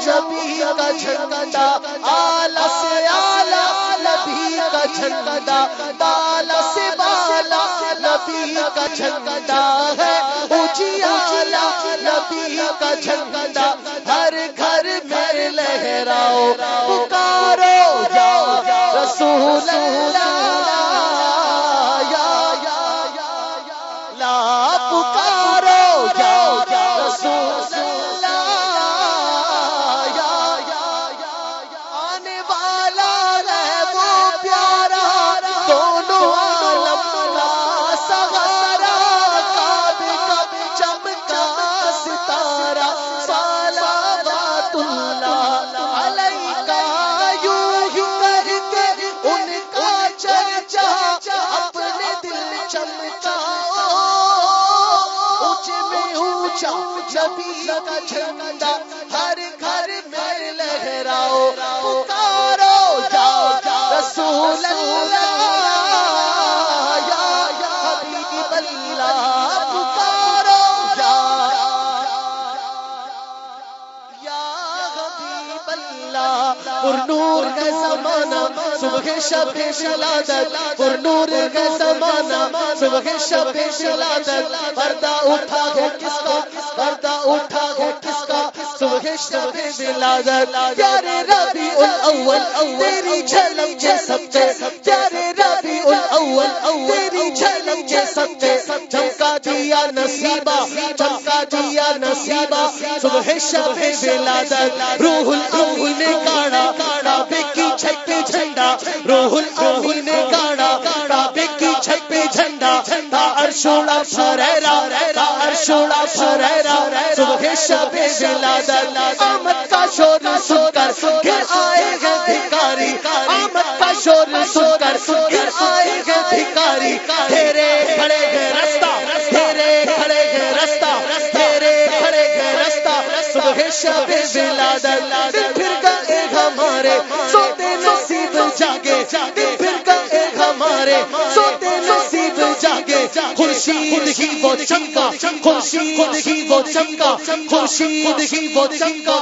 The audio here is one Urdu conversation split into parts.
نبی کا جھنڈا آلہ سے آلہ نبی کا جھنڈا بالا سے بالا نبی کا جھنڈا ہے۔ اجیالا نبی کا جھنڈا، ہر گھر میں لہراؤ میں اونچا نبی کا جھنڈا ہر گھر میں لہراؤ، پکارو، جاؤ، رسول اللہ، یا حبیب اللہ۔ حبیب اللہ پر نور کا زمانہ، صبح شب شلادت، پر نور کا زمانہ، صبح شب شلادت، پردہ اٹھا ہے کس کا؟ پردہ اٹھا ہے کس کا؟ صبح شب ولادت پیارے ربی الاول، تیری جھلک کے سبتے پیارے ربی الاول، تیری جھلک کے سبتے چمکا دیا نصیبہ چمکا دیا نصیبہ صبح شب ولادت روح الامین نے کاڑا کعبے کی چھت پہ جھنڈا، روح الامین نے کاڑا کعبے کی چھت پہ جھنڈا جھنڈا ارشوڑا فریرا تا ارشوڑا فریرا صبح شب ولادت آمد کا شور سن کر گر آئے گے بھکاری، آمد کا شور سن کر گر آئے گے بھکاری، تیرے کھڑے گئے شب ولادت دل پھر گئے ہمارے سوتے نصیب جاگے دل پھر کا گئے ہمارے سوتے نصیب جاگے۔ خورشید ہی وہ چمکا، خورشید ہی وہ چمکا، خورشید ہی وہ چمکا۔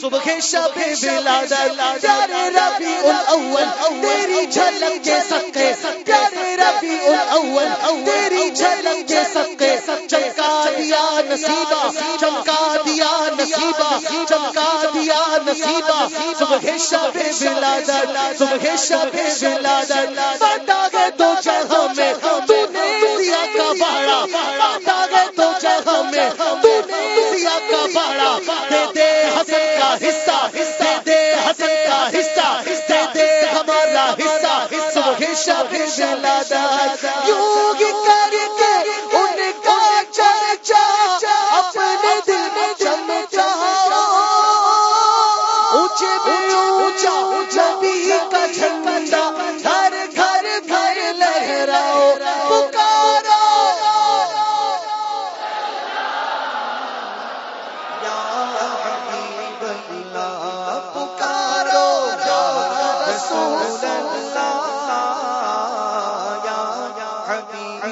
صبح شب ولادت، پیارے ربی الاول، تیری جھلک کے سکے پیارے ربی الاول، تیری جھلک کے سکے چمکا دیا نصیبہ، چمکا دیا نصیبہ، چمکا دیا نصیبہ، صبح شب ولادت، صبح شب ولادت بتا گئے تو جہاں میں تو نے دیا کا باڑا بتا گئے تو جہاں میں تو نے دیا کا باڑا دے دے حسن کا حصہ، دے دے حسن کا حصہ، دے دے ہمارا حصہ، صبح شب ولادت، یوں اونچا نبی کا جھنڈا